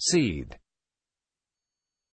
Seed.